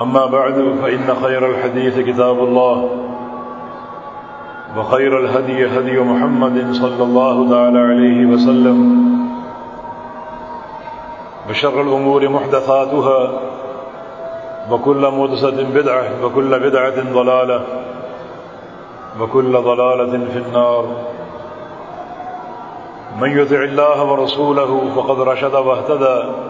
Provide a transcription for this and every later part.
أما بعد فإن خير الحديث كتاب الله وخير الهدي هدي محمد صلى الله تعالى عليه وسلم وشر الأمور محدثاتها وكل مدسة بدعة وكل بدعة ضلالة وكل ضلالة في النار. من يطع الله ورسوله فقد رشد واهتدى.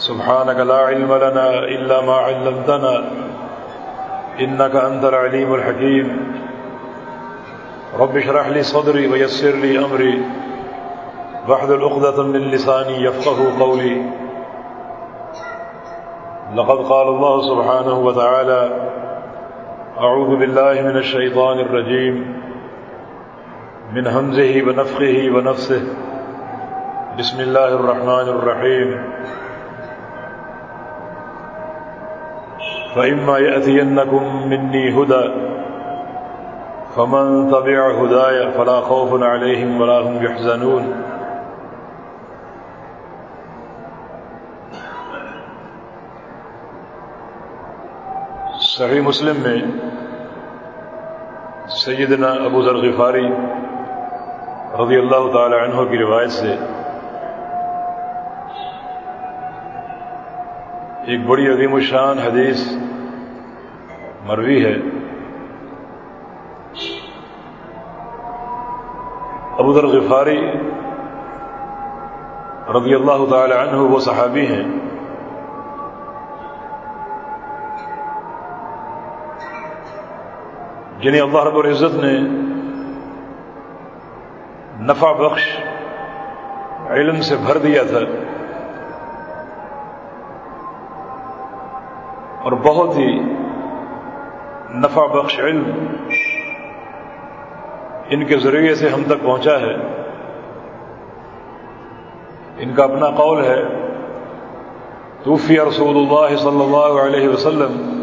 سبحانك لا علم لنا إلا ما علمتنا إنك أنت العليم الحكيم رب اشرح لي صدري ويسر لي أمري واحلل عقدة من لساني يفقه قولي لقد قال الله سبحانه وتعالى أعوذ بالله من الشيطان الرجيم من همزه ونفخه ونفسه بسم الله الرحمن الرحيم فإما يأتينكم مني هدى، فمن تبع هدايا فلا خوف عليهم ولا هم يحزنون. صحیح مسلم میں سیدنا ابو ذر غفاری رضی اللہ تعالی عنہ کی روایت سے ایک بڑی عظیم الشان حدیث مروی ہے۔ ابو ذر غفاری رضی اللہ تعالی عنہ وہ صحابی ہیں۔ جنہیں اللہ رب العزت نے نفع بخش علم سے بھر دیا تھا۔ بہت ہی نفع بخش علم ان کے ذریعے سے ہم تک پہنچا ہے۔ ان کا اپنا قول ہے۔ توفی رسول اللہ صلی اللہ علیہ وسلم۔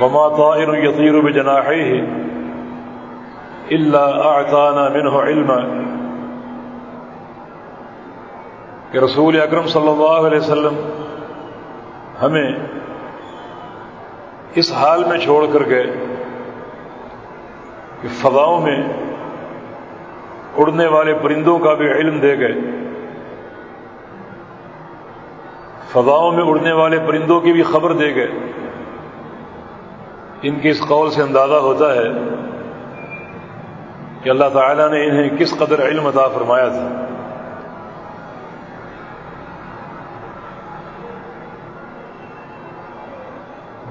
وما طائر يطير بجناحيه إلا أعطانا منه علما۔ کہ رسول اکرم صلی اللہ علیہ وسلم ہمیں اس حال میں چھوڑ کر گئے کہ فضاؤں میں اڑنے والے پرندوں کا بھی علم دے گئے۔ فضاؤں میں اڑنے والے پرندوں کی بھی خبر دے گئے۔ ان کے اس قول سے اندازہ ہوتا ہے کہ اللہ تعالیٰ نے انہیں کس قدر علم عطا فرمایا تھا۔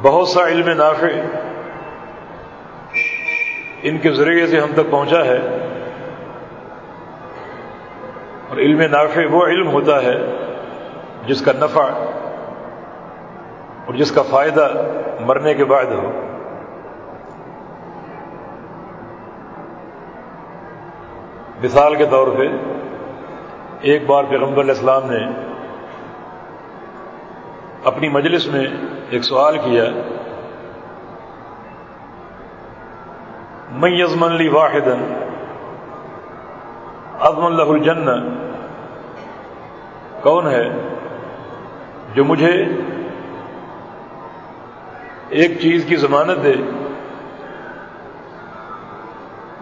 بہت سا علم نافع ان کے ذریعے سے ہم تک پہنچا ہے اور علم نافع وہ علم ہوتا ہے جس کا نفع اور جس کا فائدہ مرنے کے بعد ہو۔ مثال کے طور پہ ایک بار پیغمبر علیہ السلام نے اپنی مجلس میں ایک سوال کیا میں یزمن لی واحد ازم اللہ الجن کون ہے جو مجھے ایک چیز کی ضمانت دے؟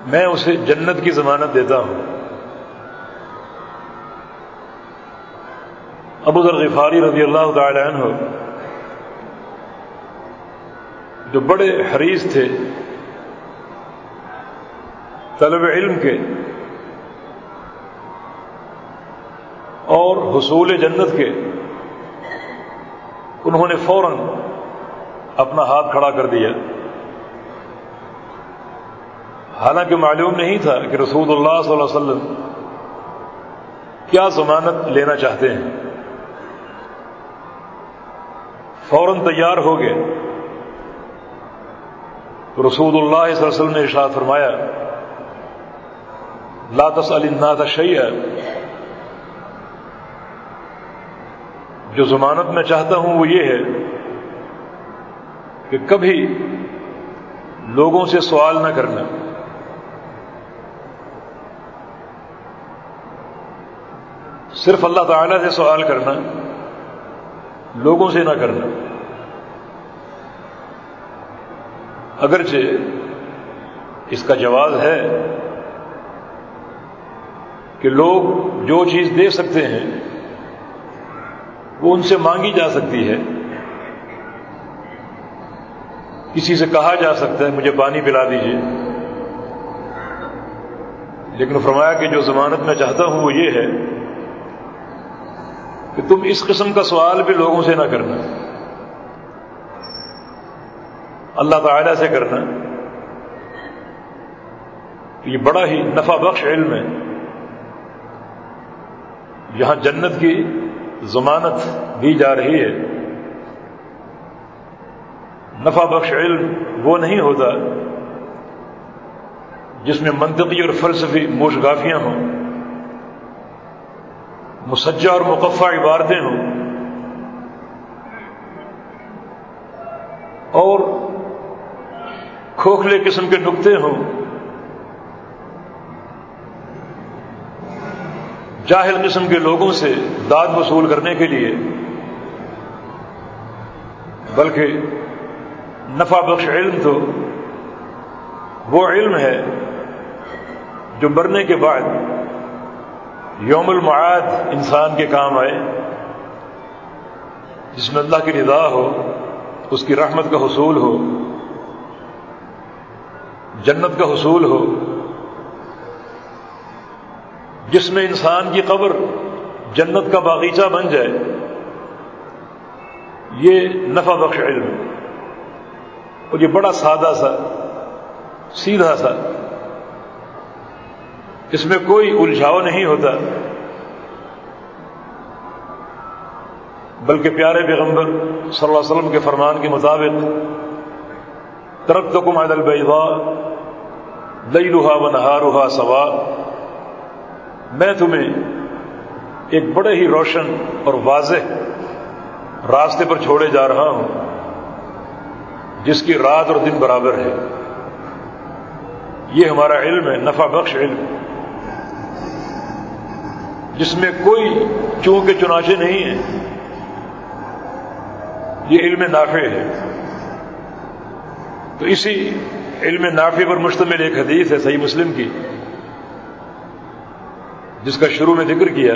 میں اسے جنت کی ضمانت دیتا ہوں۔ ابو ذر غفاری رضی اللہ تعالی عنہ جو بڑے حریث تھے طلب علم کے اور حصول جنت کے، انہوں نے فوراً اپنا ہاتھ کھڑا کر دیا۔ حالانکہ معلوم نہیں تھا کہ رسول اللہ صلی اللہ علیہ وسلم کیا ضمانت لینا چاہتے ہیں۔ فوراً تیار ہو گئے۔ تو رسول اللہ صلی اللہ علیہ وسلم نے ارشاد فرمایا، لا تسأل الناس شیئا جو ضمانت میں چاہتا ہوں وہ یہ ہے کہ کبھی لوگوں سے سوال نہ کرنا۔ صرف اللہ تعالی سے سوال کرنا۔ لوگوں سے نہ کرنا۔ اگرچہ اس کا جواز ہے کہ لوگ جو چیز دے سکتے ہیں، وہ ان سے مانگی جا سکتی ہے۔ کسی سے کہا جا سکتا ہے، مجھے پانی پلا دیجیے لیکن فرمایا کہ جو ضمانت میں چاہتا ہوں وہ یہ ہے کہ تم اس قسم کا سوال بھی لوگوں سے نہ کرنا۔ اللہ تعالی سے کرنا۔ یہ بڑا ہی نفع بخش علم ہے۔ یہاں جنت کی ضمانت دی جا رہی ہے۔ نفع بخش علم وہ نہیں ہوتا جس میں منطقی اور فلسفی موشگافیاں ہوں۔ مسجہ اور مقفع عبارتیں ہوں۔ اور کھوکھلے قسم کے نقطے ہوں۔ جاہل قسم کے لوگوں سے داد وصول کرنے کے لیے، بلکہ نفع بخش علم تو وہ علم ہے جو مرنے کے بعد یوم المعاد انسان کے کام آئے۔ جس میں اللہ کی رضا ہو، اس کی رحمت کا حصول ہو، جنت کا حصول ہو۔ جس میں انسان کی قبر جنت کا باغیچہ بن جائے، یہ نفع بخش علم۔ اور یہ بڑا سادہ سا، سیدھا سا اس میں کوئی الجھاؤ نہیں ہوتا۔ بلکہ پیارے پیغمبر صلی اللہ علیہ وسلم کے فرمان کے مطابق ترق تو کم عدل بیوا لئی لوہا و نہا سوا۔ میں تمہیں ایک بڑے ہی روشن اور واضح راستے پر چھوڑے جا رہا ہوں، جس کی رات اور دن برابر ہے۔ یہ ہمارا علم ہے، نفع بخش علم۔ جس میں کوئی چون کے چنانچے نہیں ہیں یہ علم نافع ہے۔ تو اسی علم نافع پر مشتمل ایک حدیث ہے صحیح مسلم کی، جس کا شروع میں ذکر کیا۔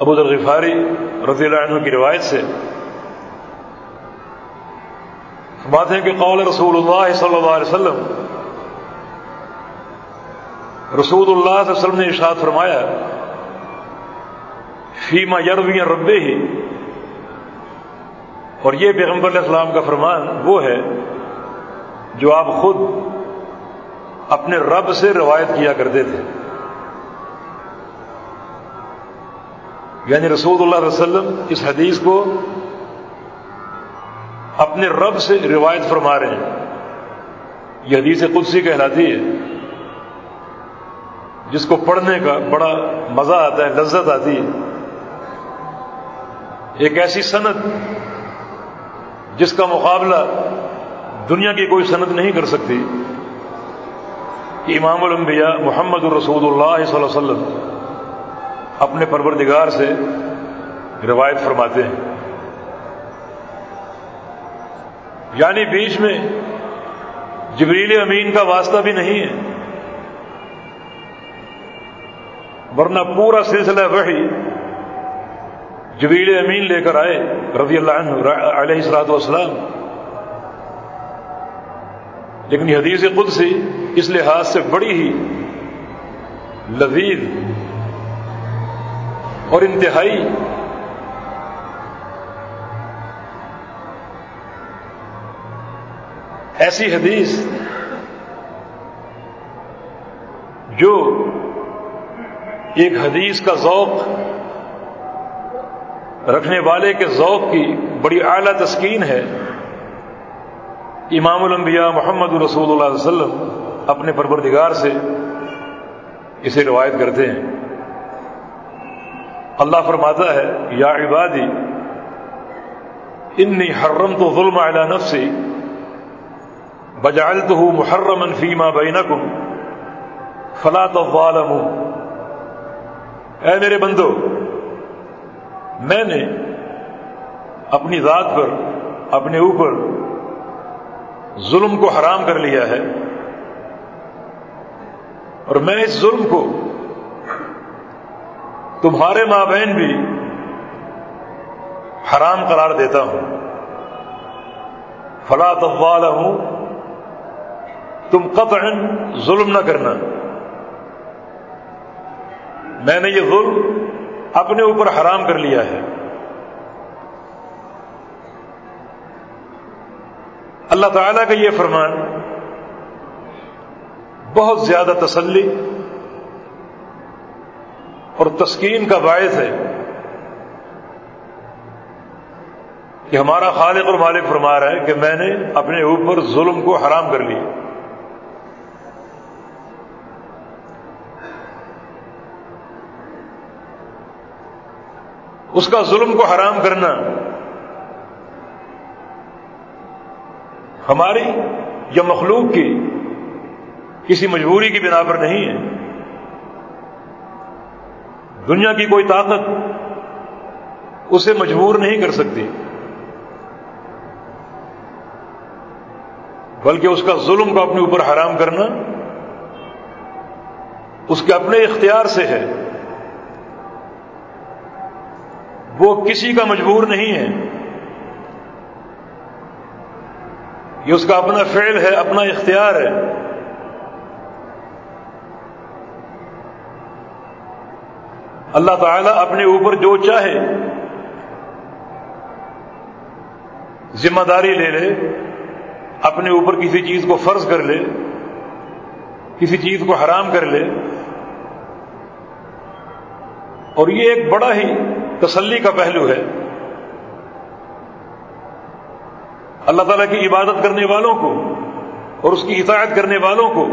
ابو غفاری رضی اللہ عنہ کی روایت سے بات ہے کہ قول رسول اللہ صلی اللہ علیہ وسلم رسول اللہ صلی اللہ علیہ وسلم نے ارشاد فرمایا فیما یروی ربے ہی اور یہ پیغمبر علیہ السلام کا فرمان وہ ہے جو آپ خود اپنے رب سے روایت کیا کرتے تھے. یعنی رسول اللہ علیہ وسلم اس حدیث کو اپنے رب سے روایت فرما رہے ہیں. یہ حدیث قدسی کہلاتی ہے. جس کو پڑھنے کا بڑا مزہ آتا ہے، لذت آتی ہے۔ ایک ایسی صنعت جس کا مقابلہ دنیا کی کوئی صنعت نہیں کر سکتی، کہ امام الانبیاء محمد الرسول اللہ صلی اللہ علیہ وسلم اپنے پروردگار سے روایت فرماتے ہیں۔ یعنی بیچ میں جبریل امین کا واسطہ بھی نہیں ہے۔ ورنہ پورا سلسلہ وہی جبیل امین لے کر آئے، رضی اللہ عنہ علیہ السلاط والسلام۔ لیکن یہ حدیث قدسی اس لحاظ سے بڑی ہی لذیذ اور انتہائی ایسی حدیث جو ایک حدیث کا ذوق رکھنے والے کے ذوق کی بڑی اعلی تسکین ہے۔ امام الانبیاء محمد رسول اللہ علیہ وسلم اپنے پروردگار سے اسے روایت کرتے ہیں۔ اللہ فرماتا ہے، یا عبادی، انی حرم تو ظلم علی نفسی بجالت ہوں محرم فیما بینکم، فلا تو اے میرے بندو، میں نے اپنی ذات پر، اپنے اوپر ظلم کو حرام کر لیا ہے اور میں اس ظلم کو تمہارے ماں بہن بھی حرام قرار دیتا ہوں۔ فلا تفوال ہوں تم قطع ظلم نہ کرنا۔ میں نے یہ ظلم اپنے اوپر حرام کر لیا ہے۔ اللہ تعالیٰ کا یہ فرمان، بہت زیادہ تسلی اور تسکین کا باعث ہے کہ ہمارا خالق اور مالک فرما رہا ہے کہ میں نے اپنے اوپر ظلم کو حرام کر لیا۔ اس کا ظلم کو حرام کرنا۔ ہماری یا مخلوق کی کسی مجبوری کی بنا پر نہیں ہے۔ دنیا کی کوئی طاقت اسے مجبور نہیں کر سکتی۔ بلکہ اس کا ظلم کو اپنے اوپر حرام کرنا اس کے اپنے اختیار سے ہے۔ وہ کسی کا مجبور نہیں ہے۔ یہ اس کا اپنا فعل ہے، اپنا اختیار ہے۔ اللہ تعالیٰ اپنے اوپر جو چاہے ذمہ داری لے لے، اپنے اوپر کسی چیز کو فرض کر لے، کسی چیز کو حرام کر لے۔ اور یہ ایک بڑا ہی تسلی کا پہلو ہے۔ اللہ تعالیٰ کی عبادت کرنے والوں کو اور اس کی اطاعت کرنے والوں کو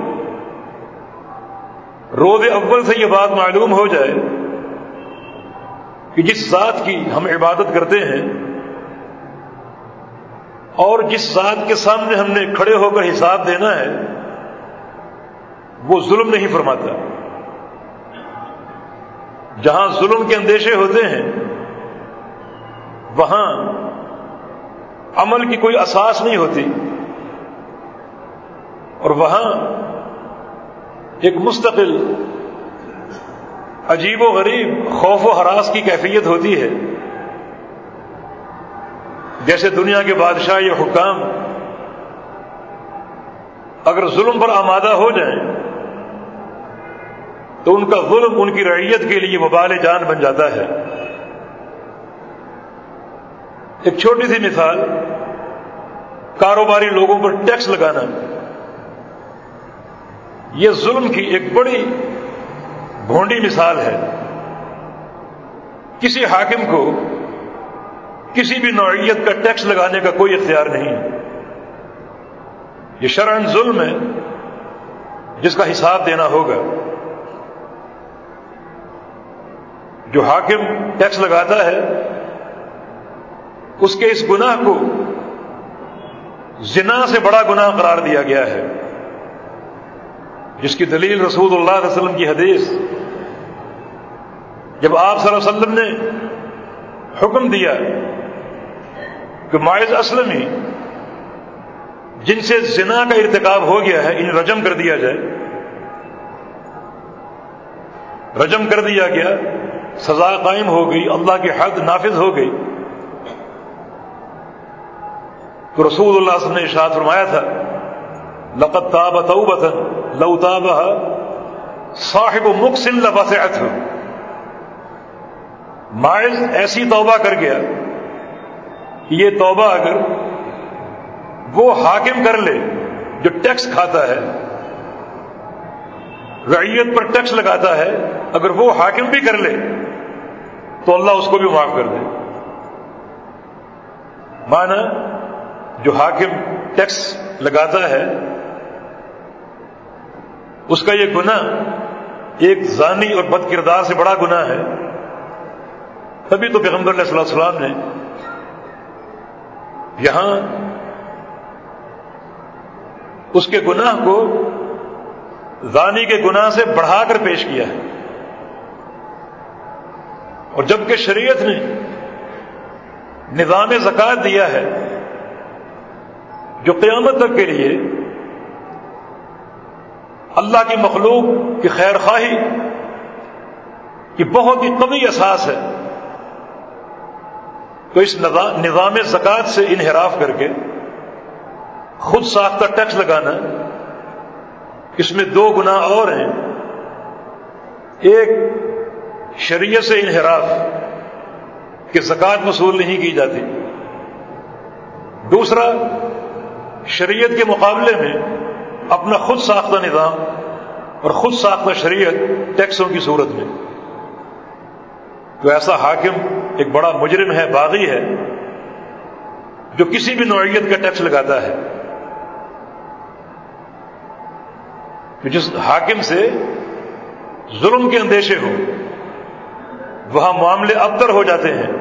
روز اول سے یہ بات معلوم ہو جائے کہ جس ذات کی ہم عبادت کرتے ہیں اور جس ذات کے سامنے ہم نے کھڑے ہو کر حساب دینا ہے، وہ ظلم نہیں فرماتا۔ جہاں ظلم کے اندیشے ہوتے ہیں، وہاں عمل کی کوئی اساس نہیں ہوتی۔ اور وہاں ایک مستقل، عجیب و غریب، خوف و حراس کی کیفیت ہوتی ہے۔ جیسے دنیا کے بادشاہ یا حکام، اگر ظلم پر آمادہ ہو جائیں تو ان کا ظلم ان کی رعیت کے لیے وبال جان بن جاتا ہے۔ ایک چھوٹی سی مثال، کاروباری لوگوں پر ٹیکس لگانا۔ یہ ظلم کی ایک بڑی بھونڈی مثال ہے۔ کسی حاکم کو کسی بھی نوعیت کا ٹیکس لگانے کا کوئی اختیار نہیں۔ یہ شرعن ظلم ہے، جس کا حساب دینا ہوگا۔ جو حاکم ٹیکس لگاتا ہے، اس کے اس گناہ کو زنا سے بڑا گناہ قرار دیا گیا ہے۔ جس کی دلیل رسول اللہ علیہ وسلم کی حدیث، جب آپ صلی اللہ علیہ وسلم نے حکم دیا کہ مائز اسلم ہی جن سے زنا کا ارتکاب ہو گیا ہے، انہیں رجم کر دیا جائے۔ رجم کر دیا گیا۔ سزا قائم ہو گئی، اللہ کی حد نافذ ہو گئی۔ تو رسول اللہ صلی اللہ علیہ وسلم نے ارشاد فرمایا تھا، لقد تاب توبة لو تابها صاحب مقسن لبسعته مائز ایسی توبہ کر گیا کہ یہ توبہ اگر وہ حاکم کر لے جو ٹیکس کھاتا ہے رعیت پر ٹیکس لگاتا ہے، اگر وہ حاکم بھی کر لے، تو اللہ اس کو بھی معاف کر دے۔ مانا جو حاکم ٹیکس لگاتا ہے، اس کا یہ گناہ ایک زانی اور بد کردار سے بڑا گناہ ہے۔ تبھی تو پیغمبر علیہ صلی اللہ السلام نے یہاں اس کے گناہ کو زانی کے گناہ سے بڑھا کر پیش کیا ہے۔ اور جبکہ شریعت نے نظام زکات دیا ہے، جو قیامت تک کے لیے اللہ کی مخلوق کی خیر خواہی کی بہت ہی قوی احساس ہے، تو اس نظام زکوٰۃ سے انحراف کر کے خود ساختہ ٹیکس لگانا اس میں دو گنا اور ہیں۔ ایک، شریعت سے انحراف، کہ زکوٰۃ وصول نہیں کی جاتی۔ دوسرا، شریعت کے مقابلے میں اپنا خود ساختہ نظام اور خود ساختہ شریعت ٹیکسوں کی صورت میں۔ تو ایسا حاکم ایک بڑا مجرم ہے، باغی ہے، جو کسی بھی نوعیت کا ٹیکس لگاتا ہے۔ جس حاکم سے ظلم کے اندیشے ہوں، وہاں معاملے ابتر ہو جاتے ہیں،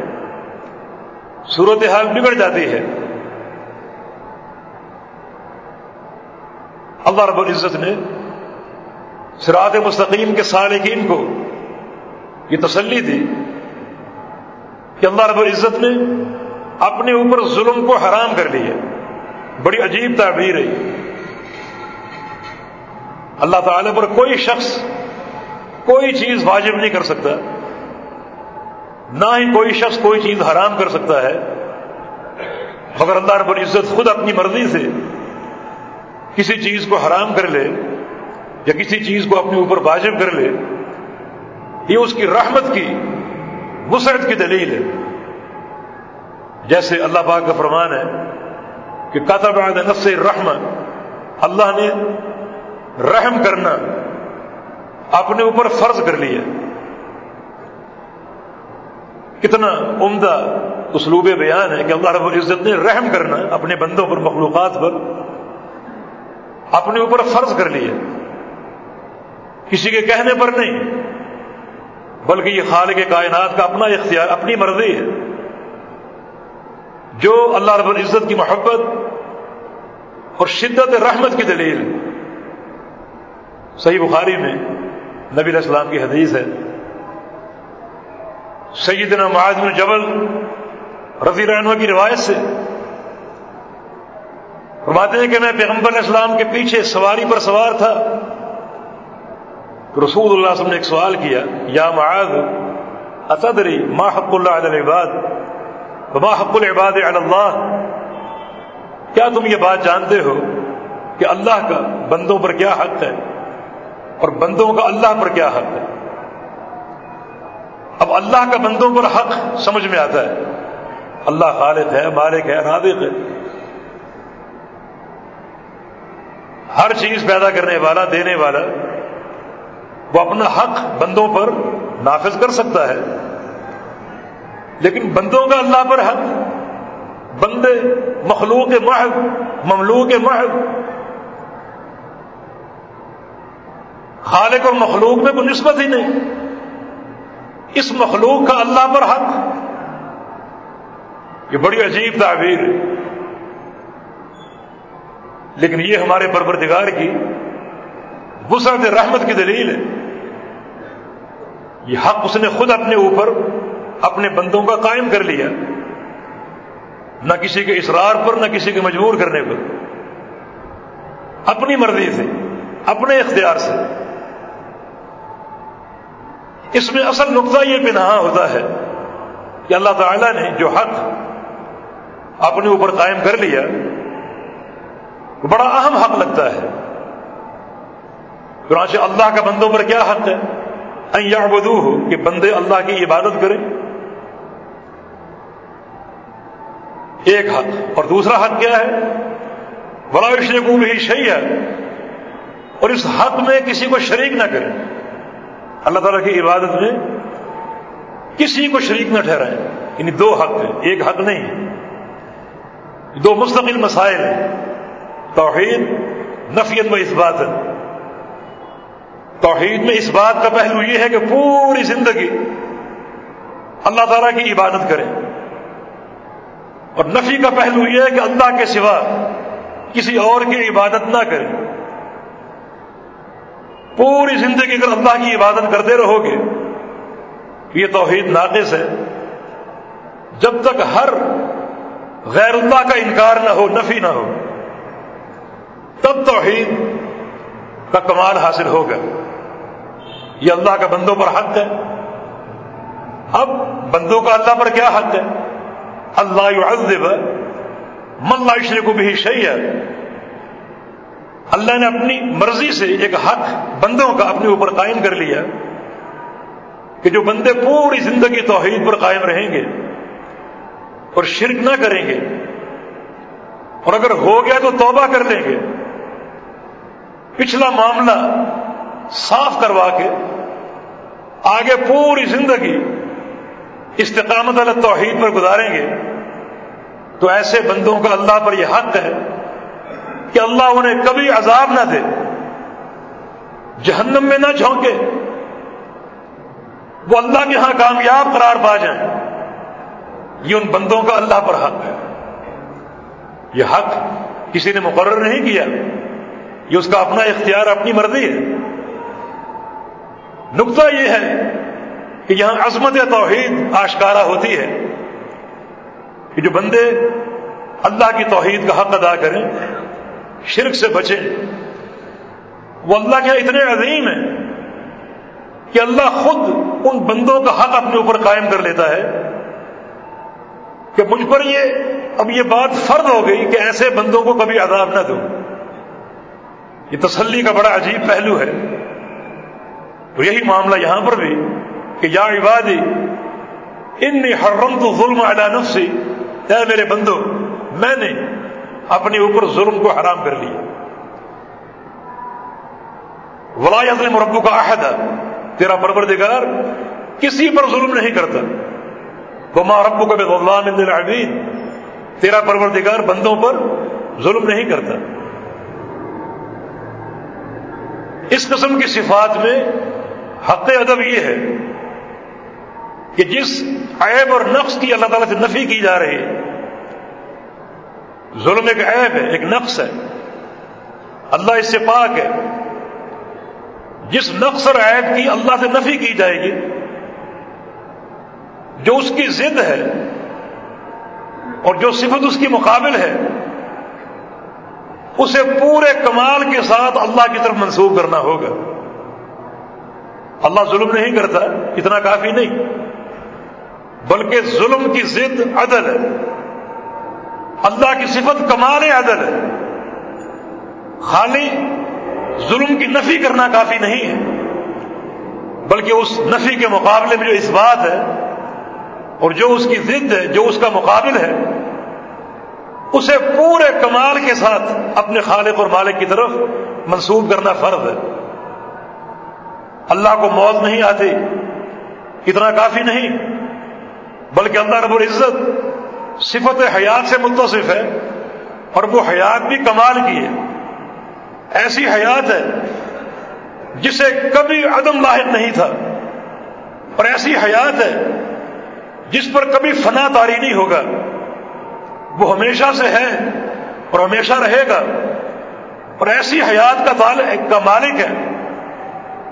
صورتحال بگڑ جاتی ہے۔ اللہ رب العزت نے سراط مستقیم کے سالکین کو یہ تسلی دی کہ اللہ رب العزت نے اپنے اوپر ظلم کو حرام کر لیا بڑی عجیب تعبیر ہے۔ اللہ تعالی پر کوئی شخص کوئی چیز واجب نہیں کر سکتا۔ نہ ہی کوئی شخص کوئی چیز حرام کر سکتا ہے۔ مگر اللہ رب العزت خود اپنی مرضی سے کسی چیز کو حرام کر لے یا کسی چیز کو اپنے اوپر واجب کر لے، یہ اس کی رحمت کی وسعت کی دلیل ہے۔ جیسے اللہ پاک کا فرمان ہے کہ قطب نفس رحمت اللہ نے رحم کرنا اپنے اوپر فرض کر لیا کتنا عمدہ اسلوب بیان ہے کہ اللہ رب العزت نے رحم کرنا اپنے بندوں پر، مخلوقات پر، اپنے اوپر فرض کر لیا کسی کے کہنے پر نہیں، بلکہ یہ خالق کائنات کا اپنا اختیار، اپنی مرضی ہے۔ جو اللہ رب العزت کی محبت اور شدت رحمت کی دلیل صحیح بخاری میں نبی علیہ السلام کی حدیث ہے، سیدنا معاذ بن جبل رضی عنہ کی روایت سے فرماتے ہیں کہ میں پیغمبر علیہ السلام کے پیچھے سواری پر سوار تھا تو رسول اللہ علیہ وسلم نے ایک سوال کیا، یا معاذ، اتدری ما حق اللہ علی العباد؟ وما حق العباد علی اللہ؟ کیا تم یہ بات جانتے ہو کہ اللہ کا بندوں پر کیا حق ہے؟ اور بندوں کا اللہ پر کیا حق ہے؟ اب اللہ کا بندوں پر حق سمجھ میں آتا ہے۔ اللہ خالق ہے، مالک ہے رابق ہے۔ ہر چیز پیدا کرنے والا، دینے والا، وہ اپنا حق بندوں پر نافذ کر سکتا ہے۔ لیکن بندوں کا اللہ پر حق، بندے، مخلوق محض، مملوک محض خالق اور مخلوق میں کوئی نسبت ہی نہیں۔ اس مخلوق کا اللہ پر حق۔ یہ بڑی عجیب تعبیر ہے۔ لیکن یہ ہمارے پروردگار کی وسعت رحمت کی دلیل ہے۔ یہ حق اس نے خود اپنے اوپر اپنے بندوں کا قائم کر لیا۔ نہ کسی کے اصرار پر، نہ کسی کے مجبور کرنے پر۔ اپنی مرضی سے، اپنے اختیار سے۔ اس میں اصل نقطہ یہ پنہا ہوتا ہے کہ اللہ تعالیٰ نے جو حق اپنے اوپر قائم کر لیا بڑا اہم حق لگتا ہے۔ چنانچہ اللہ کا بندوں پر کیا حق ہے؟ یا بدو ہو کہ بندے اللہ کی عبادت کریں۔ ایک حق۔ اور دوسرا حق کیا ہے؟ بڑا رشتے کو بھی صحیح ہے اور اس حق میں کسی کو شریک نہ کریں۔ اللہ تعالیٰ کی عبادت میں کسی کو شریک نہ ٹھہرائیں۔ یعنی دو حق ہیں، ایک حق نہیں دو مستقل مسائل ہیں۔ توحید، نفیت و اس بات توحید میں اس بات کا پہلو یہ ہے کہ پوری زندگی اللہ تعالیٰ کی عبادت کریں۔ اور نفی کا پہلو یہ ہے کہ اللہ کے سوا کسی اور کی عبادت نہ کریں۔ پوری زندگی اگر اللہ کی عبادت کرتے رہو گے، یہ توحید ناقص ہے۔ جب تک ہر غیر اللہ کا انکار نہ ہو، نفی نہ ہو، تب توحید کا کمال حاصل ہوگا۔ یہ اللہ کا بندوں پر حق ہے۔ اب بندوں کا اللہ پر کیا حق ہے؟ اللہ يعذب من لا عشرے کو بھی صحیح ہے اللہ نے اپنی مرضی سے ایک حق بندوں کا اپنے اوپر قائم کر لیا کہ جو بندے پوری زندگی توحید پر قائم رہیں گے اور شرک نہ کریں گے اور اگر ہو گیا تو توبہ کر لیں گے۔ پچھلا معاملہ صاف کروا کے آگے پوری زندگی استقامت اللہ توحید پر گزاریں گے تو ایسے بندوں کا اللہ پر یہ حق ہے کہ اللہ انہیں کبھی عذاب نہ دے۔ جہنم میں نہ جھونکے۔ وہ اللہ کے ہاں کامیاب قرار پا جائیں۔ یہ ان بندوں کا اللہ پر حق ہے۔ یہ حق کسی نے مقرر نہیں کیا۔ یہ اس کا اپنا اختیار، اپنی مرضی ہے۔ نقطہ یہ ہے کہ یہاں عظمت توحید آشکارا ہوتی ہے کہ جو بندے اللہ کی توحید کا حق ادا کریں شرک سے بچیں وہ اللہ کے اتنے عظیم ہیں کہ اللہ خود ان بندوں کا حق اپنے اوپر قائم کر لیتا ہے کہ مجھ پر یہ اب یہ بات فرد ہو گئی کہ ایسے بندوں کو کبھی عذاب نہ دوں یہ تسلی کا بڑا عجیب پہلو ہے۔ اور یہی معاملہ یہاں پر بھی کہ یا عبادی ان نے حرم تو ظلم علی نفسی، اے میرے بندو، میں نے اپنے اوپر ظلم کو حرام کر لیا ولایت مربو کا عہد تیرا پروردگار کسی پر ظلم نہیں کرتا۔ وہ ماں ربو کا بے غلام العبید تیرا پروردگار بندوں پر ظلم نہیں کرتا۔ اس قسم کی صفات میں حق ادب یہ ہے کہ جس عیب اور نقص کی اللہ تعالیٰ سے نفی کی جا رہی ہے ظلم ایک عیب ہے، ایک نقص ہے۔ اللہ اس سے پاک ہے۔ جس نقص اور عیب کی اللہ سے نفی کی جائے گی، جو اس کی ضد ہے اور جو صفت اس کی مقابل ہے، اسے پورے کمال کے ساتھ اللہ کی طرف منسوخ کرنا ہوگا۔ اللہ ظلم نہیں کرتا، اتنا کافی نہیں۔ بلکہ ظلم کی ضد عدل ہے۔ اللہ کی صفت کمال عدل ہے۔ خالی ظلم کی نفی کرنا کافی نہیں ہے۔ بلکہ اس نفی کے مقابلے میں جو اس بات ہے اور جو اس کی ضد ہے، جو اس کا مقابل ہے، اسے پورے کمال کے ساتھ اپنے خالق اور مالک کی طرف منسوخ کرنا فرض ہے۔ اللہ کو موت نہیں آتی، اتنا کافی نہیں، بلکہ اللہ رب العزت صفت حیات سے متصف ہے اور وہ حیات بھی کمال کی ہے۔ ایسی حیات ہے جسے کبھی عدم لاحق نہیں تھا۔ اور ایسی حیات ہے جس پر کبھی فنا تاری نہیں ہوگا۔ وہ ہمیشہ سے ہے اور ہمیشہ رہے گا۔ اور ایسی حیات کا کا مالک ہے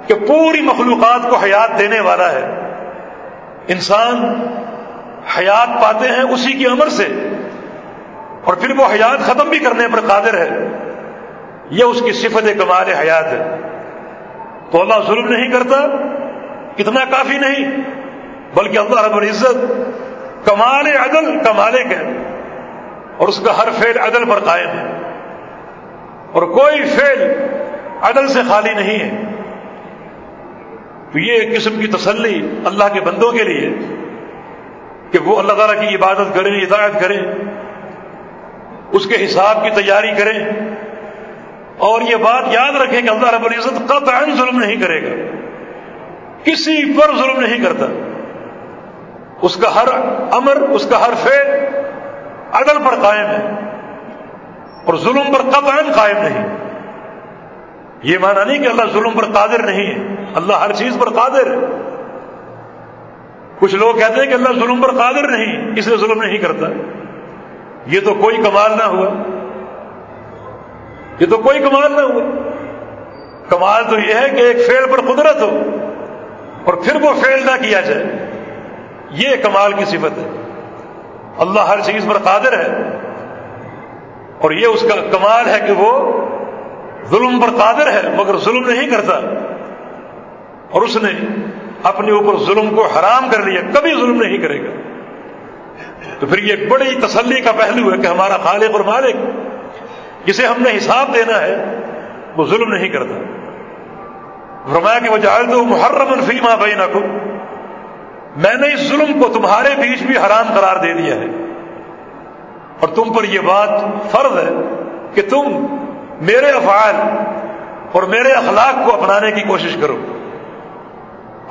کہ پوری مخلوقات کو حیات دینے والا ہے۔ انسان حیات پاتے ہیں اسی کی عمر سے۔ اور پھر وہ حیات ختم بھی کرنے پر قادر ہے۔ یہ اس کی صفت کمال حیات ہے۔ تو اللہ ظلم نہیں کرتا، اتنا کافی نہیں، بلکہ اللہ رب العزت کمال عدل کا مالک ہے۔ اور اس کا ہر فعل عدل پر قائم ہے۔ اور کوئی فعل عدل سے خالی نہیں ہے۔ تو یہ ایک قسم کی تسلی اللہ کے بندوں کے لیے کہ وہ اللہ تعالیٰ کی عبادت کریں ہدایت کریں، اس کے حساب کی تیاری کریں۔ اور یہ بات یاد رکھیں کہ اللہ رب العزت قطعا ظلم نہیں کرے گا، کسی پر ظلم نہیں کرتا۔ اس کا ہر امر، اس کا ہر فعل عدل پر قائم ہے اور ظلم پر قطعا قائم نہیں۔ یہ مانا نہیں کہ اللہ ظلم پر قادر نہیں ہے، اللہ ہر چیز پر قادر ہے۔ کچھ لوگ کہتے ہیں کہ اللہ ظلم پر قادر نہیں، اس لیے ظلم نہیں کرتا۔ یہ تو کوئی کمال نہ ہوا۔ یہ تو کوئی کمال نہ ہوا۔ کمال تو یہ ہے کہ ایک فیل پر قدرت ہو اور پھر وہ فیل نہ کیا جائے۔ یہ کمال کی صفت ہے۔ اللہ ہر چیز پر قادر ہے۔ اور یہ اس کا کمال ہے کہ وہ ظلم پر قادر ہے، مگر ظلم نہیں کرتا۔ اور اس نے اپنے اوپر ظلم کو حرام کر لیا، کبھی ظلم نہیں کرے گا۔ تو پھر یہ بڑی تسلی کا پہلو ہے کہ ہمارا خالق اور مالک، جسے ہم نے حساب دینا ہے، وہ ظلم نہیں کرتا۔ فرمایا کہ وہ جال دو محرم الفیما بھائی نہ میں نے اس ظلم کو تمہارے بیچ بھی حرام قرار دے دیا ہے۔ اور تم پر یہ بات فرض ہے کہ تم میرے افعال اور میرے اخلاق کو اپنانے کی کوشش کرو۔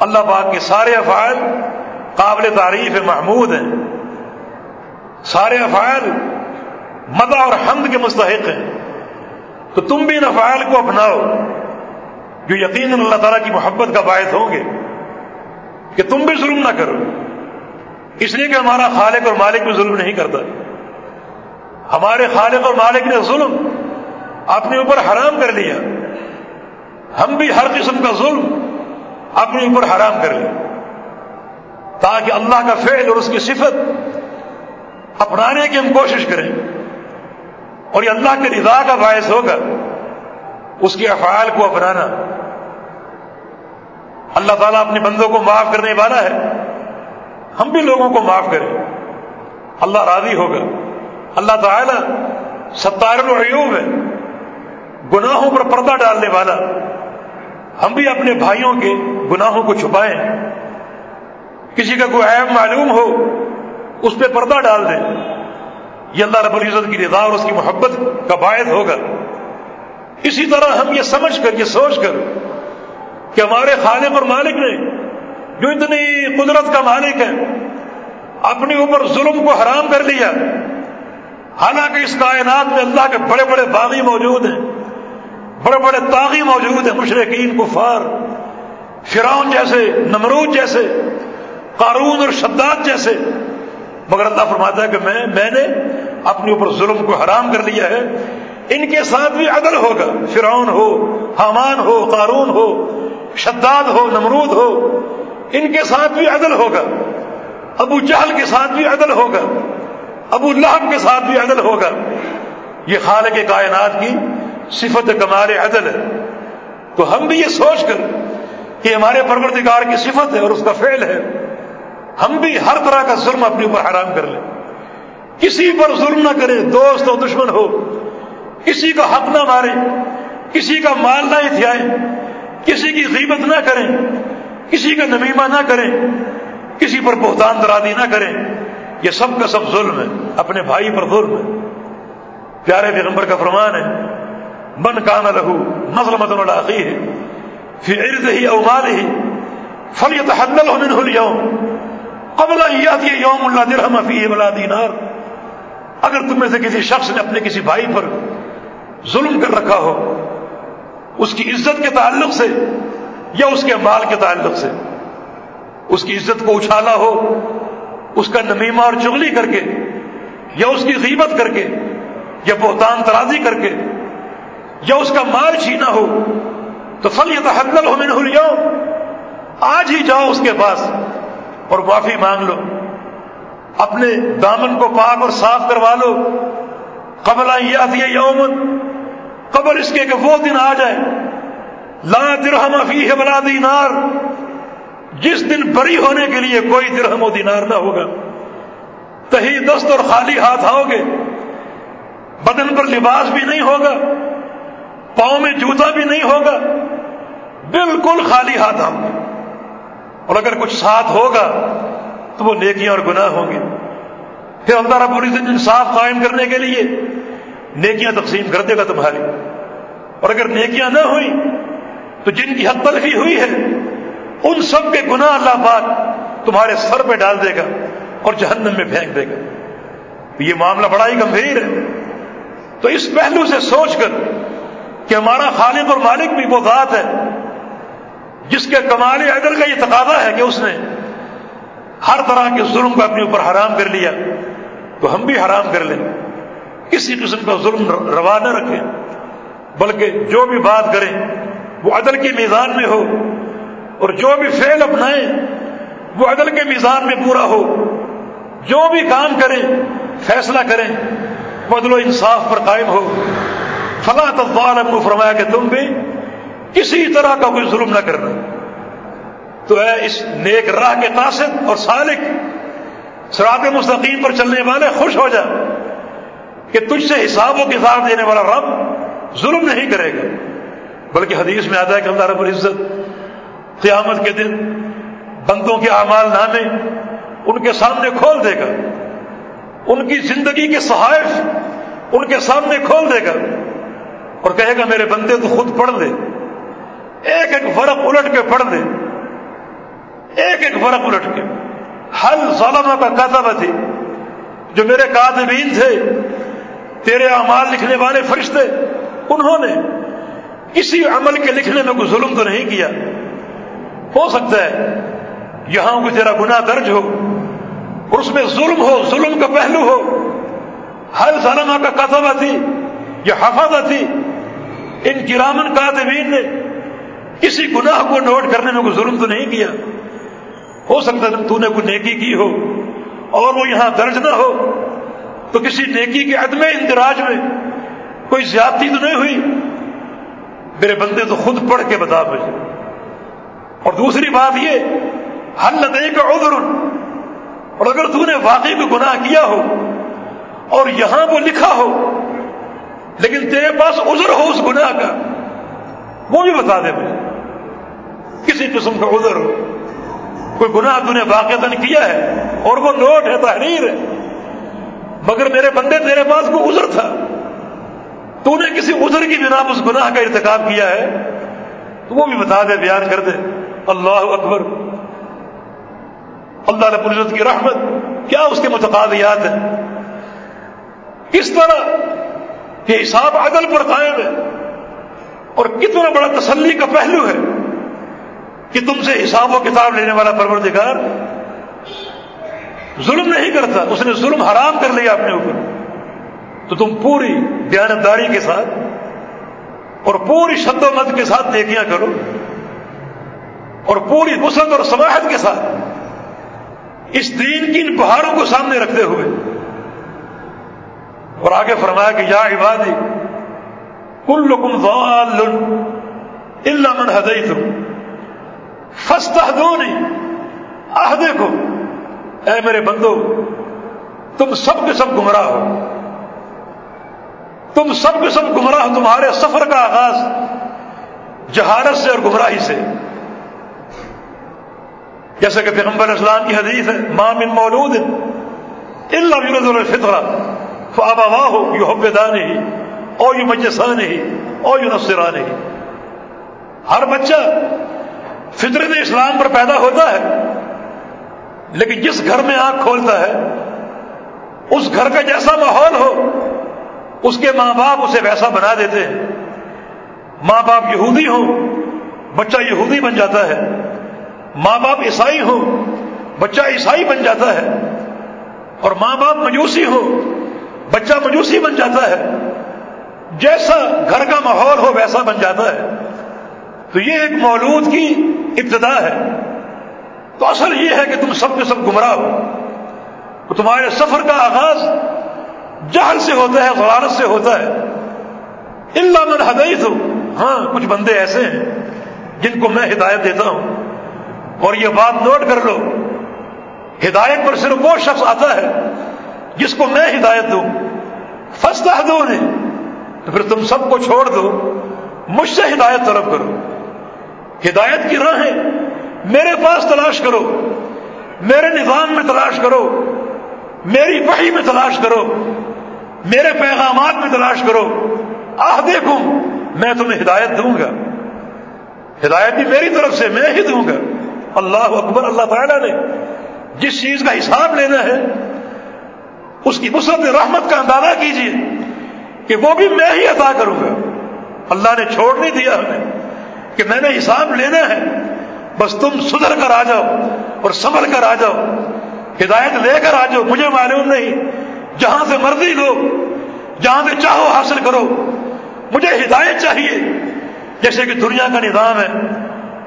اللہ پاک کے سارے افعال قابل تعریف محمود ہیں۔ سارے افعال مدع اور حمد کے مستحق ہیں۔ تو تم بھی ان افعال کو اپناؤ جو یقین اللہ تعالیٰ کی محبت کا باعث ہوں گے۔ کہ تم بھی ظلم نہ کرو۔ اس لیے کہ ہمارا خالق اور مالک بھی ظلم نہیں کرتا۔ ہمارے خالق اور مالک نے ظلم اپنے اوپر حرام کر لیا۔ ہم بھی ہر قسم کا ظلم اپنے اوپر حرام کر لیں۔ تاکہ اللہ کا فعل اور اس کی صفت اپنانے کی ہم کوشش کریں۔ اور یہ اللہ کے رضا کا باعث ہوگا اس کے افعال کو اپنانا۔ اللہ تعالیٰ اپنے بندوں کو معاف کرنے والا ہے۔ ہم بھی لوگوں کو معاف کریں۔ اللہ راضی ہوگا۔ اللہ تعالیٰ ستار العیوب ہے۔ گناہوں پر پردہ ڈالنے والا۔ ہم بھی اپنے بھائیوں کے گناہوں کو چھپائیں۔ کسی کا کوئی عیب معلوم ہو، اس پہ پردہ ڈال دیں۔ یہ اللہ رب العزت کی رضا اور اس کی محبت کا باعث ہوگا۔ اسی طرح ہم یہ سمجھ کر، یہ سوچ کر کہ ہمارے خالق اور مالک نے جو اتنی قدرت کا مالک ہے اپنے اوپر ظلم کو حرام کر لیا۔ حالانکہ اس کائنات میں اللہ کے بڑے بڑے باغی موجود ہیں۔ بڑے بڑے تاغی موجود ہیں، مشرقین، کفار، فرعون جیسے، نمرود جیسے، قارون اور شداد جیسے۔ مگر اللہ فرماتا ہے کہ میں میں نے اپنے اوپر ظلم کو حرام کر لیا ہے۔ ان کے ساتھ بھی عدل ہوگا۔ فرعون ہو، حامان ہو، قارون ہو، شداد ہو، نمرود ہو، ان کے ساتھ بھی عدل ہوگا۔ ابو جہل کے ساتھ بھی عدل ہوگا۔ ابو لہب کے ساتھ بھی عدل ہوگا۔ یہ خالق کائنات کی صفت کمال عدل ہے۔ تو ہم بھی یہ سوچ کر کہ ہمارے پروردگار کی صفت ہے اور اس کا فعل ہے۔ ہم بھی ہر طرح کا ظلم اپنے اوپر حرام کر لیں۔ کسی پر ظلم نہ کریں دوست ہو دشمن ہو۔ کسی کا حق نہ ماریں کسی کا مال نہ اتیائیں کسی کی غیبت نہ کریں، کسی کا نمیمہ نہ کریں، کسی پر بہتان درادی نہ کریں۔ یہ سب کا سب ظلم ہے، اپنے بھائی پر ظلم ہے۔ پیارے پیغمبر کا فرمان ہے من کان لہو نظر مدن العقی ہے پھر ارد ہی اومال ہی فلیت حل منہ اليوم. قبل یہ یوم اللہ درہم فی ولا دینار اگر تم میں سے کسی شخص نے اپنے کسی بھائی پر ظلم کر رکھا ہو، اس کی عزت کے تعلق سے یا اس کے مال کے تعلق سے، اس کی عزت کو اچھالا ہو، اس کا نمیمہ اور چغلی کر کے یا اس کی غیبت کر کے یا بہتان ترازی کر کے یا اس کا مال چھینا ہو، تو فل یہ تو ہو میں آج ہی جاؤ اس کے پاس اور معافی مانگ لو۔ اپنے دامن کو پاک اور صاف کروا لو۔ قبل آئی یومن قبل اس کے کہ وہ دن آ جائے۔ لا درہم فی ہے بلا دینار۔ جس دن بری ہونے کے لیے کوئی درہم و دینار نہ ہوگا۔ تہی دست اور خالی ہاتھ آؤ گے۔ بدن پر لباس بھی نہیں ہوگا۔ پاؤں میں جوتا بھی نہیں ہوگا، بالکل خالی ہاتھ آؤ اور اگر کچھ ساتھ ہوگا تو وہ نیکیاں اور گناہ ہوں گے۔ پھر اللہ رب العزت انصاف قائم کرنے کے لیے نیکیاں تقسیم کر دے گا تمہاری۔ اور اگر نیکیاں نہ ہوئی تو جن کی حد تلفی ہوئی ہے، ان سب کے گناہ اللہ پاک تمہارے سر پہ ڈال دے گا اور جہنم میں پھینک دے گا۔ یہ معاملہ بڑا ہی گمبھیر ہے۔ تو اس پہلو سے سوچ کر کہ ہمارا خالق اور مالک بھی وہ ذات ہے، جس کے کمال عدل کا یہ تقاضا ہے کہ اس نے ہر طرح کے ظلم کو اپنے اوپر حرام کر لیا، تو ہم بھی حرام کر لیں۔ کسی قسم کا ظلم روا نہ رکھیں، بلکہ جو بھی بات کریں، وہ عدل کے میزان میں ہو اور جو بھی فعل اپنائیں، وہ عدل کے میزان میں پورا ہو۔ جو بھی کام کریں، فیصلہ کریں، وہ عدل و انصاف پر قائم ہو۔ فلاں تفال کو فرمایا کہ تم بھی کسی طرح کا کوئی ظلم نہ کرنا۔ تو اے اس نیک راہ کے قاصد اور سالک سرات مستقیم پر چلنے والے، خوش ہو جا کہ تجھ سے حساب و کتاب دینے والا رب ظلم نہیں کرے گا۔ بلکہ حدیث میں آتا ہے کہ اللہ رب العزت قیامت کے دن بندوں کے اعمال نامے ان کے سامنے کھول دے گا۔ ان کی زندگی کے صحائف ان کے سامنے کھول دے گا۔ اور کہے گا میرے بندے تو خود پڑھ لے۔ ایک ایک فرق الٹ کے پڑھ لے۔ ایک ایک فرق الٹ کے۔ ہر ظالمہ کا کاتب تھی جو میرے کاتبین تھے، تیرے اعمال لکھنے والے فرشتے، انہوں نے کسی عمل کے لکھنے میں کوئی ظلم تو نہیں کیا۔ ہو سکتا ہے، یہاں کوئی تیرا گناہ درج ہو، اور اس میں ظلم ہو، ظلم کا پہلو ہو۔ ہر ظالمہ کا کاتبہ تھی یا حفاظہ تھی ان کرامن کاتبین نے کسی گناہ کو نوٹ کرنے میں کوئی ظلم تو نہیں کیا؟ ہو سکتا ہے تو نے کوئی نیکی کی ہو اور وہ یہاں درج نہ ہو۔ تو کسی نیکی کے عدم اندراج میں کوئی زیادتی تو نہیں ہوئی؟ میرے بندے تو خود پڑھ کے بتا مجھے۔ اور دوسری بات یہ حل دے کا عذر؟ اور اگر تو نے واقعی میں گناہ کیا ہو اور یہاں وہ لکھا ہو لیکن تیرے پاس عذر ہو اس گناہ کا، وہ بھی بتا دے مجھے۔ کسی قسم کا عذر۔ ہو کوئی گناہ تو نے واقع کیا ہے اور وہ نوٹ ہے، تحریر ہے۔ مگر میرے بندے، تیرے پاس کوئی عذر تھا۔ تو نے کسی عذر کی بنا اس گناہ کا ارتکاب کیا ہے؟ تو وہ بھی بتا دے، بیان کر دے۔ اللہ اکبر۔ اللہ رب العزت کی رحمت۔ کیا اس کے متقاضیات ہیں؟ کس طرح یہ حساب عدل پر قائم ہے۔ اور کتنا بڑا تسلی کا پہلو ہے کہ تم سے حساب و کتاب لینے والا پروردگار ظلم نہیں کرتا، اس نے ظلم حرام کر لیا اپنے اوپر۔ تو تم پوری دیانتداری کے ساتھ اور پوری شد و مت کے ساتھ نیکیاں کرو اور پوری وسعت اور سماحت کے ساتھ اس دین کی ان پہاڑوں کو سامنے رکھتے ہوئے اور آگے فرمایا کہ یا عبادی کل لکم ضال اللہ من ہدئی تم فستا دو نہیں دیکھو اے میرے بندو، تم سب کے سب گمراہ ہو۔ تم سب کے سب گمراہ، تمہارے سفر کا آغاز جہارت سے اور گمراہی سے۔ جیسا کہ پیغمبر اسلام کی حدیث ہے مام ان مولود اللہ یورد الفطرہ فابا واہ ہو یو حب دان ہی او یو مجسان ہی او یو نفسران ہی ہر بچہ فطرت اسلام پر پیدا ہوتا ہے، لیکن جس گھر میں آنکھ کھولتا ہے، اس گھر کا جیسا ماحول ہو، اس کے ماں باپ اسے ویسا بنا دیتے ہیں۔ ماں باپ یہودی ہوں، بچہ یہودی بن جاتا ہے۔ ماں باپ عیسائی ہو بچہ عیسائی بن جاتا ہے۔ اور ماں باپ مجوسی ہو بچہ مجوسی بن جاتا ہے۔ جیسا گھر کا ماحول ہو ویسا بن جاتا ہے۔ تو یہ ایک مولود کی ابتدا ہے۔ تو اصل یہ ہے کہ تم سب کے سب گمراہ ہو۔ تمہارے سفر کا آغاز جہل سے ہوتا ہے، غلارت سے ہوتا ہے۔ اللہ من ہدیت ہو ہاں کچھ بندے ایسے ہیں جن کو میں ہدایت دیتا ہوں۔ اور یہ بات نوٹ کر لو۔ ہدایت پر صرف وہ شخص آتا ہے جس کو میں ہدایت دوں فستا دو انہیں، تو پھر تم سب کو چھوڑ دو، مجھ سے ہدایت طلب کرو۔ ہدایت کی راہیں میرے پاس تلاش کرو، میرے نظام میں تلاش کرو، میری وحی میں تلاش کرو، میرے پیغامات میں تلاش کرو۔ آہ دیکھوں میں تمہیں ہدایت دوں گا۔ ہدایت بھی میری طرف سے، میں ہی دوں گا۔ اللہ اکبر، اللہ تعالیٰ نے جس چیز کا حساب لینا ہے اس کی مسرت رحمت کا اندازہ کیجیے کہ وہ بھی میں ہی عطا کروں گا۔ اللہ نے چھوڑ نہیں دیا ہمیں کہ میں نے حساب لینا ہے۔ بس تم سدھر کر آ جاؤ اور سنبھل کر آ جاؤ۔ ہدایت لے کر آ جاؤ، مجھے معلوم نہیں۔ جہاں سے مرضی لو، جہاں سے چاہو حاصل کرو۔ مجھے ہدایت چاہیے۔ جیسے کہ دنیا کا نظام ہے،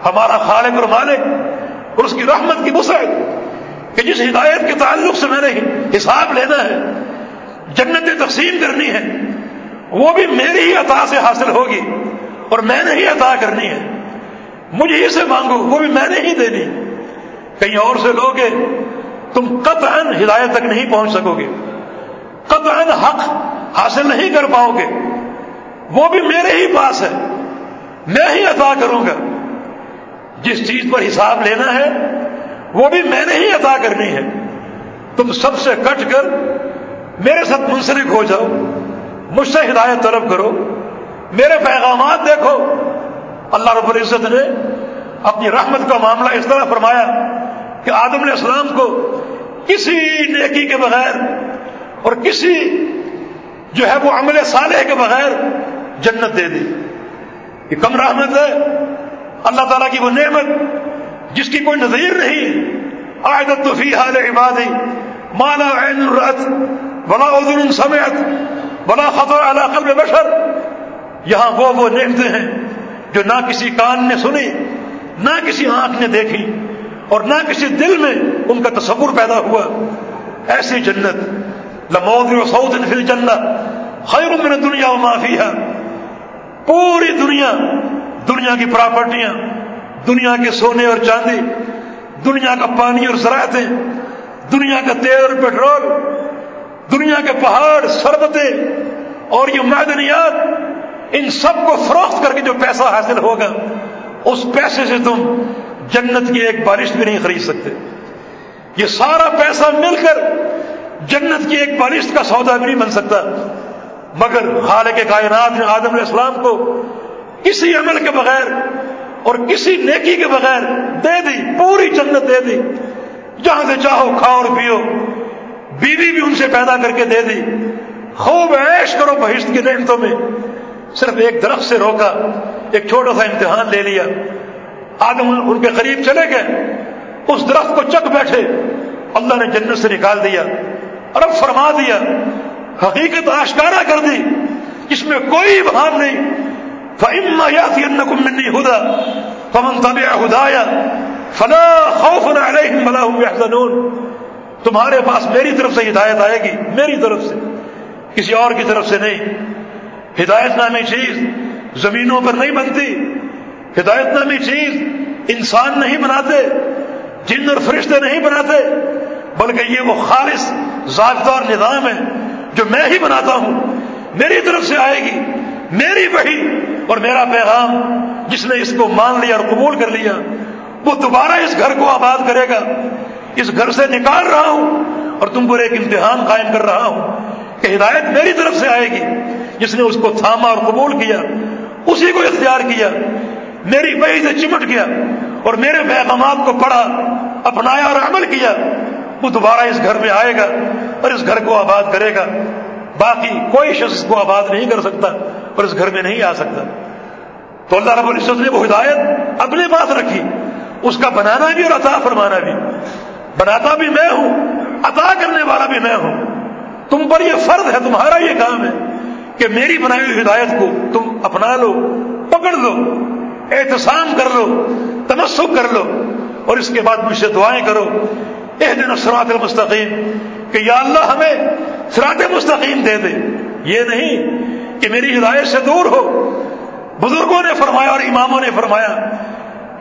ہمارا خالق اور مالک اور اس کی رحمت کی وسعت کہ جس ہدایت کے تعلق سے میں نے حساب لینا ہے، جنت تقسیم کرنی ہے، وہ بھی میری ہی عطا سے حاصل ہوگی اور میں نے ہی عطا کرنی ہے۔ مجھے ہی سے مانگو، وہ بھی میں نے ہی دینی۔ کہیں اور سے لوگے تم قطعا ہدایت تک نہیں پہنچ سکو گے۔ قطعا حق حاصل نہیں کر پاؤ گے۔ وہ بھی میرے ہی پاس ہے، میں ہی عطا کروں گا۔ جس چیز پر حساب لینا ہے وہ بھی میں نے ہی عطا کرنی ہے۔ تم سب سے کٹ کر میرے ساتھ منسلک ہو جاؤ، مجھ سے ہدایت طلب کرو، میرے پیغامات دیکھو۔ اللہ رب العزت نے اپنی رحمت کا معاملہ اس طرح فرمایا کہ آدم علیہ السلام کو کسی نیکی کے بغیر اور کسی جو ہے وہ عمل صالح کے بغیر جنت دے دی۔ یہ کم رحمت ہے، اللہ تعالیٰ کی وہ نعمت جس کی کوئی نظیر نہیں۔ آیدت تو فی حال عبادی۔ مالا عین الرت بلا عدل سمیت بلا خطر علی قلب بشر۔ یہاں وہ وہ نعمتیں ہیں جو نہ کسی کان نے سنی، نہ کسی آنکھ نے دیکھی، اور نہ کسی دل میں ان کا تصور پیدا ہوا۔ ایسی جنت لمود و سعود فی الجنت خیر من دنیا و معافی ہے پوری دنیا دنیا کی پراپرٹیاں دنیا کے سونے اور چاندی، دنیا کا پانی اور زراعتیں، دنیا کا تیل اور پیٹرول، دنیا کے پہاڑ، سربتیں اور یہ معدنیات، ان سب کو فروخت کر کے جو پیسہ حاصل ہوگا، اس پیسے سے تم جنت کی ایک بارش بھی نہیں خرید سکتے۔ یہ سارا پیسہ مل کر جنت کی ایک بارش کا سودا بھی نہیں بن سکتا۔ مگر خالق کائنات نے آدم علیہ السلام کو کسی عمل کے بغیر اور کسی نیکی کے بغیر دے دی، پوری جنت دے دی۔ جہاں سے چاہو کھاؤ اور پیو۔ بیوی بھی ان سے پیدا کر کے دے دی۔ خوب عیش کرو بہشت کی نعمتوں میں۔ صرف ایک درخت سے روکا، ایک چھوٹا سا امتحان لے لیا۔ آدم ان کے قریب چلے گئے۔ اس درخت کو چک بیٹھے۔ اللہ نے جنت سے نکال دیا۔ اور اب فرما دیا، حقیقت آشکارا کر دی۔ اس میں کوئی بھان نہیں۔ فما یا منی ہدا فمن طب ہدایا فلا خوف علیہم ولا هم يحزنون۔ تمہارے پاس میری طرف سے ہدایت آئے گی، میری طرف سے، کسی اور کی طرف سے نہیں۔ ہدایت نامی چیز زمینوں پر نہیں بنتی۔ ہدایت نامی چیز انسان نہیں بناتے، جن اور فرشتے نہیں بناتے، بلکہ یہ وہ خالص ضابطہ اور نظام ہے جو میں ہی بناتا ہوں۔ میری طرف سے آئے گی۔ میری وہی اور میرا پیغام جس نے اس کو مان لیا اور قبول کر لیا، وہ دوبارہ اس گھر کو آباد کرے گا۔ اس گھر سے نکال رہا ہوں اور تم پر ایک امتحان قائم کر رہا ہوں کہ ہدایت میری طرف سے آئے گی۔ جس نے اس کو تھاما اور قبول کیا، اسی کو اختیار کیا۔ میری بہی سے چمٹ گیا اور میرے پیغامات کو پڑھا، اپنایا اور عمل کیا۔ وہ دوبارہ اس گھر میں آئے گا اور اس گھر کو آباد کرے گا۔ باقی کوئی شخص کو آباد نہیں کر سکتا۔ اور اس گھر میں نہیں آ سکتا۔ تو اللہ رب العزت نے وہ ہدایت اپنے پاس رکھی۔ اس کا بنانا بھی اور عطا فرمانا بھی۔ بناتا بھی میں ہوں، عطا کرنے والا بھی میں ہوں۔ تم پر یہ فرض ہے، تمہارا یہ کام ہے کہ میری بنائی ہوئی ہدایت کو تم اپنا لو، پکڑ لو، احتسام کر لو، تمسک کر لو، اور اس کے بعد مجھ سے دعائیں کرو۔ ایک دن سرات المستقیم، کہ یا اللہ ہمیں سرات مستقیم دے دے۔ یہ نہیں کہ میری ہدایت سے دور ہو۔ بزرگوں نے فرمایا اور اماموں نے فرمایا،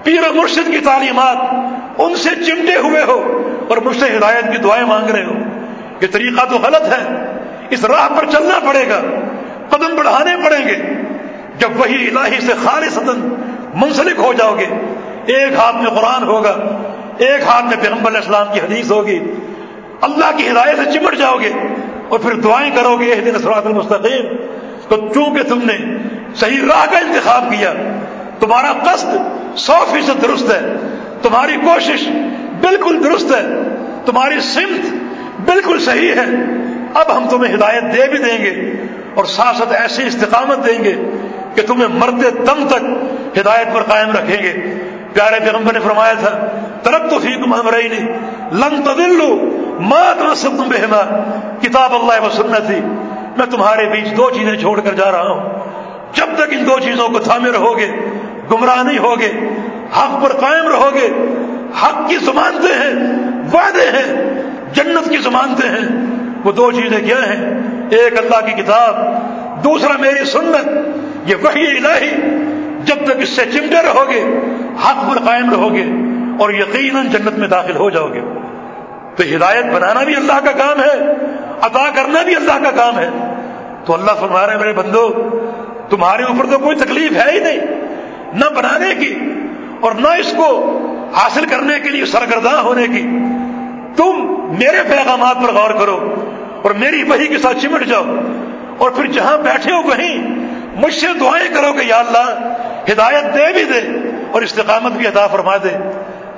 پیر و مرشد کی تعلیمات ان سے چمٹے ہوئے ہو اور مجھ سے ہدایت کی دعائیں مانگ رہے ہو۔ یہ طریقہ تو غلط ہے۔ اس راہ پر چلنا پڑے گا، قدم بڑھانے پڑیں گے۔ جب وہی الہی سے خالص منسلک ہو جاؤ گے، ایک ہاتھ میں قرآن ہوگا، ایک ہاتھ میں پیغمبر اسلام کی حدیث ہوگی۔ اللہ کی ہدایت سے چمٹ جاؤ گے اور پھر دعائیں کرو گے دن اسرات المستقیم۔ تو چونکہ تم نے صحیح راہ کا انتخاب کیا، تمہارا قصد سو فیصد درست ہے، تمہاری کوشش بالکل درست ہے، تمہاری سمت بالکل صحیح ہے، اب ہم تمہیں ہدایت دے بھی دیں گے اور ساتھ ساتھ ایسی استقامت دیں گے کہ تمہیں مرتے دم تک ہدایت پر قائم رکھیں گے۔ پیارے پیغمبر نے فرمایا تھا ترک تو فیکم ہمرائی نہیں لن تدلو مات تم بہما کتاب اللہ و سنتی۔ میں تمہارے بیچ دو چیزیں چھوڑ کر جا رہا ہوں۔ جب تک ان دو چیزوں کو تھامے رہو گے گمراہ نہیں ہوگے، حق پر قائم رہو گے حق کی زمانتے ہیں، وعدے ہیں، جنت کی زمانتے ہیں۔ وہ دو چیزیں کیا ہیں؟ ایک اللہ کی کتاب، دوسرا میری سنت، یہ وہی الہی۔ جب تک اس سے چمٹے رہو گے حق پر قائم رہو گے اور یقیناً جنت میں داخل ہو جاؤ گے تو ہدایت بنانا بھی اللہ کا کام ہے۔ عطا کرنا بھی اللہ کا کام ہے۔ تو اللہ فرما رہے میرے بندو، تمہارے اوپر تو کوئی تکلیف ہے ہی نہیں، نہ بنانے کی اور نہ اس کو حاصل کرنے کے لیے سرگرداں ہونے کی۔ تم میرے پیغامات پر غور کرو اور میری وہی کے ساتھ چمٹ جاؤ۔ اور پھر جہاں بیٹھے ہو کہیں مجھ سے دعائیں کرو کہ یا اللہ، ہدایت دے بھی دے اور استقامت بھی ادا فرما دے۔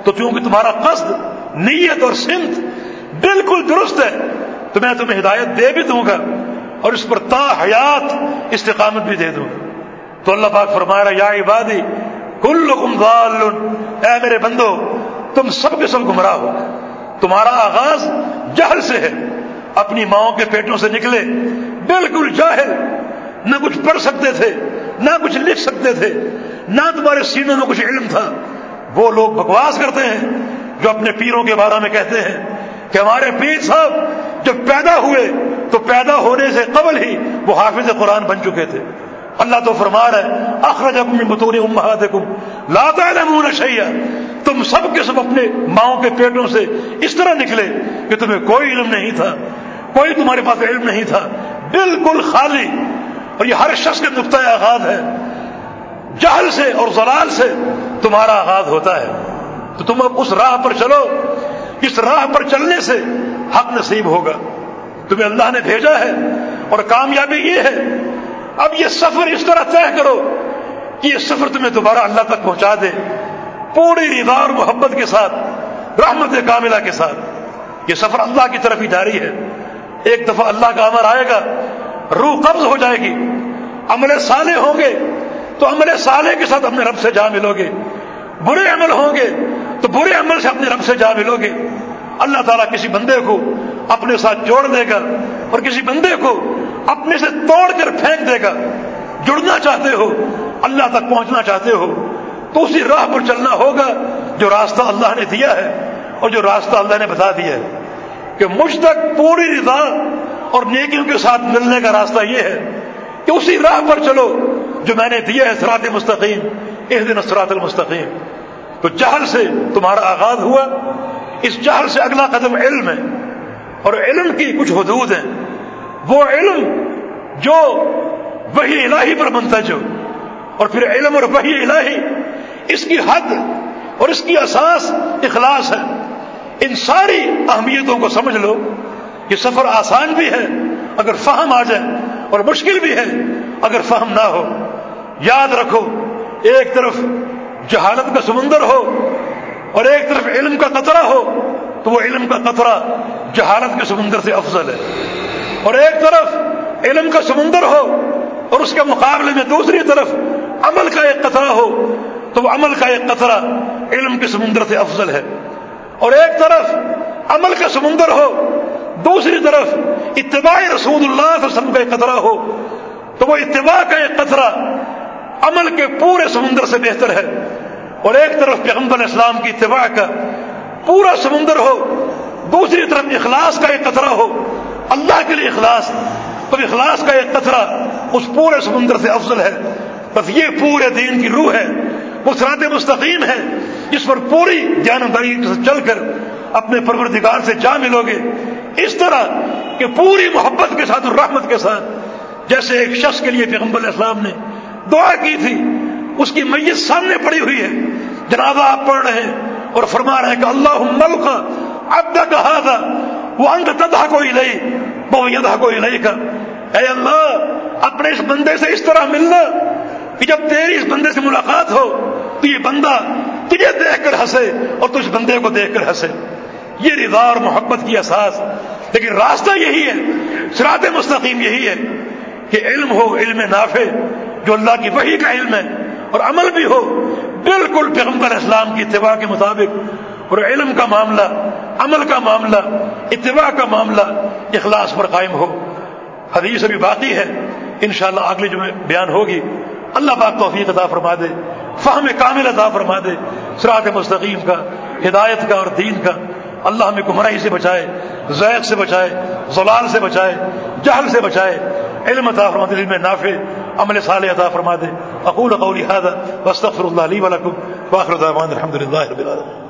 تو کیونکہ تمہارا قصد، نیت اور سمت بالکل درست ہے تو میں تمہیں ہدایت دے بھی دوں گا اور اس پر تا حیات استقامت بھی دے دوں گا۔ تو اللہ پاک فرما رہا یا عبادی کل اے میرے بندو، تم سب کے سب گمراہ ہو تمہارا آغاز جہل سے ہے۔ اپنی ماؤں کے پیٹوں سے نکلے۔ بالکل جاہل۔ نہ کچھ پڑھ سکتے تھے، نہ کچھ لکھ سکتے تھے، نہ تمہارے سینوں میں کچھ علم تھا۔ وہ لوگ بکواس کرتے ہیں جو اپنے پیروں کے بارے میں کہتے ہیں۔ کہ ہمارے پیر صاحب جب پیدا ہوئے تو پیدا ہونے سے قبل ہی وہ حافظ قرآن بن چکے تھے۔ اللہ تو فرما رہا ہے اخرج اپنی بطور امہاتکم لا تعلمون شیئا۔ تم سب کے سب اپنے ماؤں کے پیٹوں سے اس طرح نکلے کہ تمہیں کوئی علم نہیں تھا، کوئی تمہارے پاس علم نہیں تھا۔ بالکل خالی۔ اور یہ ہر شخص کا نقطۂ آغاز ہے۔ جہل سے اور زلال سے تمہارا آغاز ہوتا ہے۔ تو تم اب اس راہ پر چلو۔ اس راہ پر چلنے سے حق نصیب ہوگا۔ تمہیں اللہ نے بھیجا ہے اور کامیابی یہ ہے۔ اب یہ سفر اس طرح طے کرو کہ یہ سفر تمہیں دوبارہ اللہ تک پہنچا دے۔ پوری رضا اور محبت کے ساتھ، رحمت کاملہ کے ساتھ۔ یہ سفر اللہ کی طرف ہی جاری ہے۔ ایک دفعہ اللہ کا امر آئے گا، روح قبض ہو جائے گی۔ عمل صالح ہوں گے تو عمل صالح کے ساتھ اپنے رب سے جا ملو گے۔ برے عمل ہوں گے تو برے عمل سے اپنے رب سے جا ملو گے۔ اللہ تعالیٰ کسی بندے کو اپنے ساتھ جوڑ دے گا اور کسی بندے کو اپنے سے توڑ کر پھینک دے گا۔ جڑنا چاہتے ہو، اللہ تک پہنچنا چاہتے ہو، تو اسی راہ پر چلنا ہوگا جو راستہ اللہ نے دیا ہے اور جو راستہ اللہ نے بتا دیا ہے۔ کہ مجھ تک پوری رضا اور نیکیوں کے ساتھ ملنے کا راستہ یہ ہے کہ اسی راہ پر چلو جو میں نے دیا ہے سرات مستقیم اس دن سرات المستقیم۔ تو جہل سے تمہارا آغاز ہوا۔ اس جہل سے اگلا قدم علم ہے اور علم کی کچھ حدود ہیں۔ وہ علم جو وہی الہی پر منتج ہو اور پھر علم اور وہی الہی، اس کی حد اور اس کی اساس اخلاص ہے۔ ان ساری اہمیتوں کو سمجھ لو۔ یہ سفر آسان بھی ہے اگر فہم آ جائے اور مشکل بھی ہے اگر فہم نہ ہو۔ یاد رکھو، ایک طرف جہالت کا سمندر ہو اور ایک طرف علم کا قطرہ ہو تو وہ علم کا قطرہ جہالت کے سمندر سے افضل ہے۔ اور ایک طرف علم کا سمندر ہو اور اس کے مقابلے میں دوسری طرف عمل کا ایک قطرہ ہو تو وہ عمل کا ایک قطرہ علم کے سمندر سے افضل ہے۔ اور ایک طرف عمل کا سمندر ہو، دوسری طرف اتباع رسول اللہ صلی اللہ علیہ وسلم کا ایک قطرہ ہو تو وہ اتباع کا ایک قطرہ عمل کے پورے سمندر سے بہتر ہے۔ اور ایک طرف پیغمبر اسلام کی اتباع کا پورا سمندر ہو، دوسری طرف اخلاص کا ایک قطرہ ہو۔ اللہ کے لیے اخلاص، تو اخلاص کا ایک قطرہ اس پورے سمندر سے افضل ہے۔ بس یہ پورے دین کی روح ہے، وہ سرات مستقیم ہے۔ جس پر پوری جانبداری سے چل کر اپنے پروردگار سے جا ملو گے اس طرح کہ پوری محبت کے ساتھ اور رحمت کے ساتھ، جیسے ایک شخص کے لیے پیغمبر اسلام نے دعا کی تھی۔ اس کی میت سامنے پڑی ہوئی ہے۔ جنازہ آپ پڑھ رہے ہیں اور فرما رہے ہیں کہ اللہ ملک اب تک کہا تھا وہ انگ تدا کوئی نہیں وہ یدا کوئی نہیں کا اے اللہ، اپنے اس بندے سے اس طرح ملنا کہ جب تیری اس بندے سے ملاقات ہو تو یہ بندہ تجھے دیکھ کر ہنسے اور تجھ بندے کو دیکھ کر ہنسے۔ یہ رضا اور محبت کی احساس لیکن راستہ یہی ہے سرات مستقیم یہی ہے کہ علم ہو، علم نافع۔ جو اللہ کی وحی کا علم ہے اور عمل بھی ہو، بالکل پیغمبر اسلام کی اتباع کے مطابق اور علم کا معاملہ، عمل کا معاملہ، اتباع کا معاملہ اخلاص پر قائم ہو۔ حدیث ابھی باقی ہے، انشاءاللہ شاء اگلی جو بیان ہوگی، اللہ پاک توفیق عطا فرما دے، فہم کامل عطا فرما دے سرات مستقیم کا، ہدایت کا اور دین کا۔ اللہ ہمیں گمراہی سے بچائے ذائق سے بچائے زلال سے بچائے، جہل سے بچائے۔ علم عطا فرما دے، علم نافع عمل صالح عطا فرما دے۔ اقول قولی هذا واستغفر الله لي ولكم واخر دعوانا الحمد لله رب العالمين۔